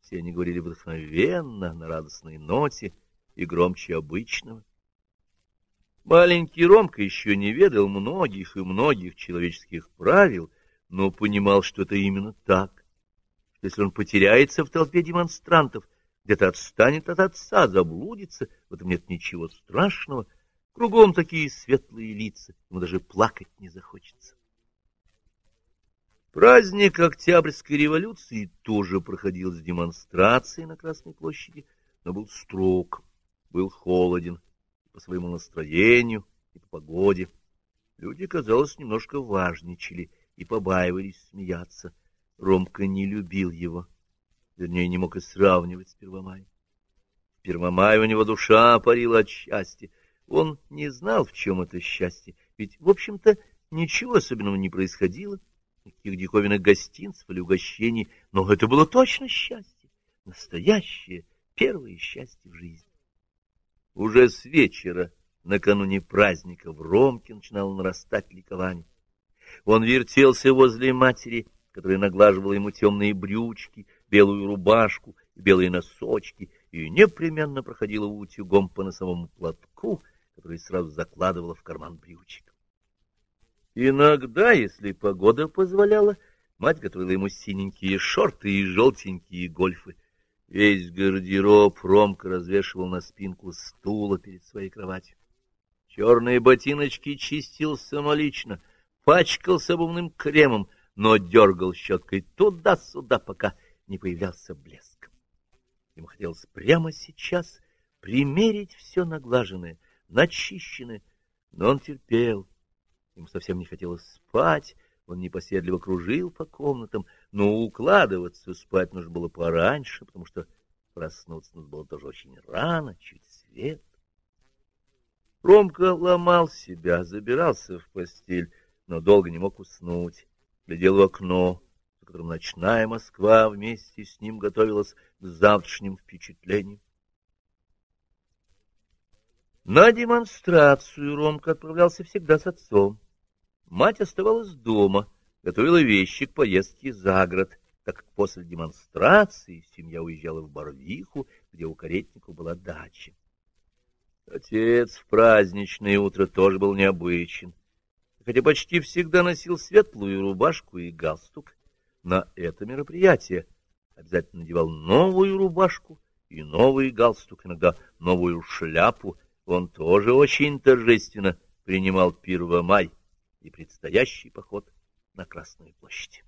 Все они говорили вдохновенно, на радостной ноте и громче обычного. Маленький Ромка еще не ведал многих и многих человеческих правил, но понимал, что это именно так. Если он потеряется в толпе демонстрантов, где-то отстанет от отца, заблудится, в этом нет ничего страшного. Кругом такие светлые лица, ему даже плакать не захочется. Праздник Октябрьской революции тоже проходил с демонстрацией на Красной площади, но был строг, был холоден по своему настроению и по погоде. Люди, казалось, немножко важничали и побаивались смеяться. Ромка не любил его, вернее, не мог и сравнивать с Первомаем. В Первомае у него душа парила от счастья. Он не знал, в чем это счастье, ведь, в общем-то, ничего особенного не происходило, никаких диковинных гостинцев или угощений, но это было точно счастье, настоящее, первое счастье в жизни. Уже с вечера, накануне праздника, в Ромке начинало нарастать ликование. Он вертелся возле матери, которая наглаживала ему темные брючки, белую рубашку и белые носочки, и непременно проходила утюгом по носовому платку, который сразу закладывала в карман брючек. Иногда, если погода позволяла, мать готовила ему синенькие шорты и желтенькие гольфы. Весь гардероб Ромка развешивал на спинку стула перед своей кроватью. Черные ботиночки чистил самолично, пачкался обувным кремом, но дергал щеткой туда-сюда, пока не появлялся блеск. Ему хотелось прямо сейчас примерить все наглаженное, начищенное, но он терпел, Ему совсем не хотелось спать, он непоседливо кружил по комнатам, но укладываться спать нужно было пораньше, потому что проснуться нужно было тоже очень рано, чуть свет. Ромка ломал себя, забирался в постель, но долго не мог уснуть, глядел в окно, которым ночная Москва вместе с ним готовилась к завтрашним впечатлениям. На демонстрацию Ромка отправлялся всегда с отцом. Мать оставалась дома, готовила вещи к поездке за город, так как после демонстрации семья уезжала в Барвиху, где у Каретникова была дача. Отец в праздничное утро тоже был необычен, хотя почти всегда носил светлую рубашку и галстук. На это мероприятие обязательно надевал новую рубашку и новый галстук, иногда новую шляпу. Он тоже очень торжественно принимал 1 май и предстоящий поход на Красную площадь.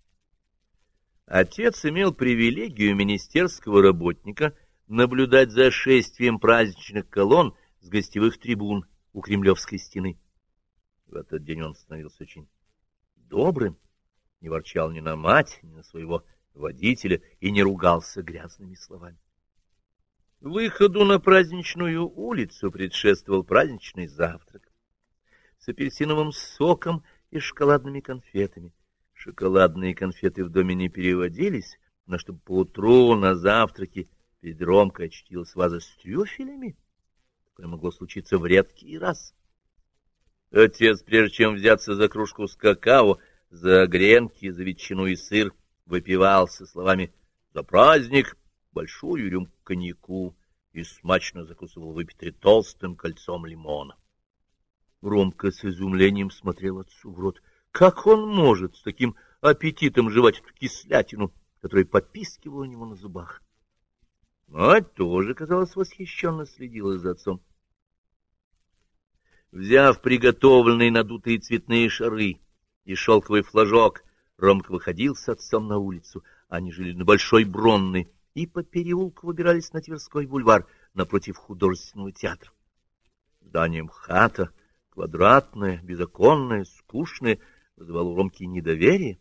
Отец имел привилегию министерского работника наблюдать за шествием праздничных колонн с гостевых трибун у Кремлевской стены. В этот день он становился очень добрым, не ворчал ни на мать, ни на своего водителя и не ругался грязными словами. Выходу на праздничную улицу предшествовал праздничный завтрак с апельсиновым соком и шоколадными конфетами. Шоколадные конфеты в доме не переводились, но чтобы поутру на завтраке перед Ромкой очутилась ваза с трюфелями, такое могло случиться в редкий раз. Отец, прежде чем взяться за кружку с какао, за гренки, за ветчину и сыр, выпивал со словами «За праздник!» большую рюмку коньяку и смачно закусывал выпитый толстым кольцом лимона. Ромка с изумлением смотрел отцу в рот. Как он может с таким аппетитом жевать эту кислятину, которая попискивала у него на зубах? Мать тоже, казалось, восхищенно следила за отцом. Взяв приготовленные надутые цветные шары и шелковый флажок, Ромка выходил с отцом на улицу. Они жили на Большой Бронной и по переулку выбирались на Тверской бульвар напротив художественного театра. Зданием хата, квадратное, безоконное, скучное, вызывало у Ромки недоверие.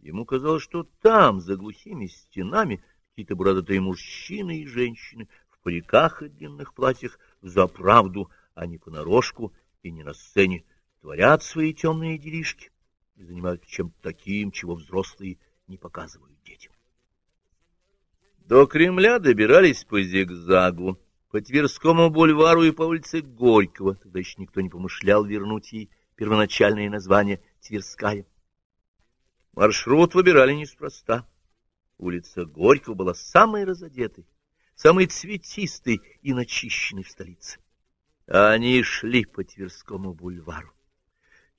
Ему казалось, что там, за глухими стенами, какие-то бородатые мужчины и женщины в париках и длинных платьях за правду, а не понарошку и не на сцене, творят свои темные делишки и занимаются чем-то таким, чего взрослые не показывают детям. До Кремля добирались по зигзагу, по Тверскому бульвару и по улице Горького, тогда еще никто не помышлял вернуть ей первоначальное название Тверская. Маршрут выбирали неспроста. Улица Горького была самой разодетой, самой цветистой и начищенной в столице. Они шли по Тверскому бульвару.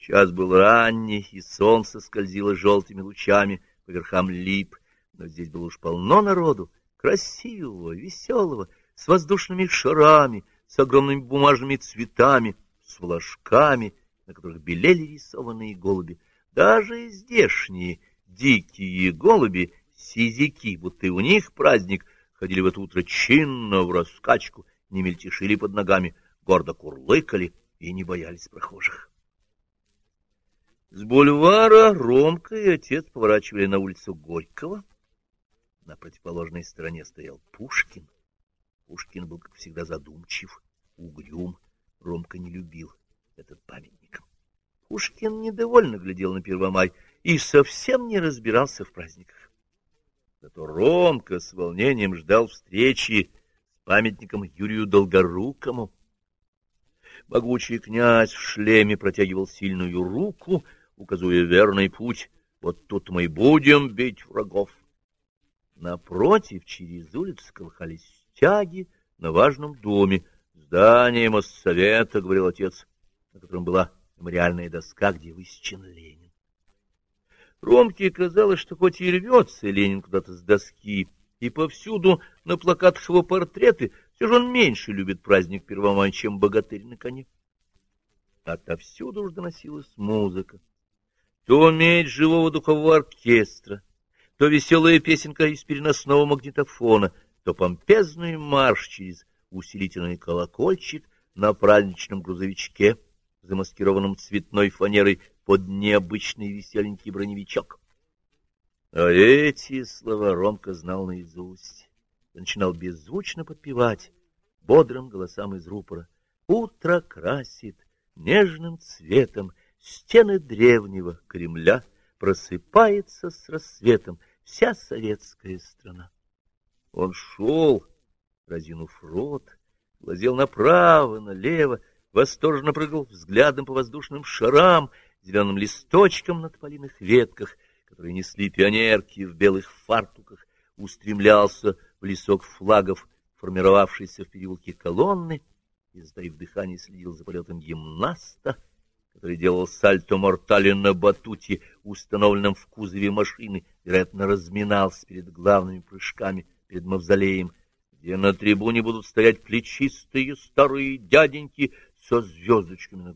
Час был ранний, и солнце скользило желтыми лучами по верхам лип, но здесь было уж полно народу, красивого, веселого, с воздушными шарами, с огромными бумажными цветами, с флажками, на которых белели рисованные голуби. Даже здешние дикие голуби, сизики, будто и у них праздник, ходили в это утро чинно в раскачку, не мельтешили под ногами, гордо курлыкали и не боялись прохожих. С бульвара Ромка и отец поворачивали на улицу Горького. На противоположной стороне стоял Пушкин. Пушкин был, как всегда, задумчив, угрюм. Ромка не любил этот памятник. Пушкин недовольно глядел на Первомай и совсем не разбирался в праздниках. Зато Ромка с волнением ждал встречи с памятником Юрию Долгорукому. Могучий князь в шлеме протягивал сильную руку, указывая верный путь. Вот тут мы и будем бить врагов. Напротив, через улицу колыхались стяги на важном доме. Здание Моссовета, — говорил отец, на котором была мемориальная доска, где высечен Ленин. Ромке казалось, что хоть и рвется Ленин куда-то с доски, и повсюду на плакатах его портреты, все же он меньше любит праздник Первомая, чем богатырь на коне. Отовсюду уж доносилась музыка. То медь живого духового оркестра, то веселая песенка из переносного магнитофона, то помпезный марш через усилительный колокольчик на праздничном грузовичке, замаскированном цветной фанерой под необычный веселенький броневичок. А эти слова Ромка знал наизусть и начинал беззвучно подпевать бодрым голосам из рупора. Утро красит нежным цветом стены древнего Кремля, просыпается с рассветом вся советская страна. Он шел, разинув рот, глазел направо, налево, восторженно прыгал взглядом по воздушным шарам, зеленым листочкам на тополиных ветках, которые несли пионерки в белых фартуках, устремлялся в лесок флагов, формировавшийся в переулке колонны, и, сдаив дыхание, следил за полетом гимнаста, который делал сальто-мортале на батуте, установленном в кузове машины, вероятно, разминался перед главными прыжками, перед мавзолеем, где на трибуне будут стоять плечистые старые дяденьки со звездочками на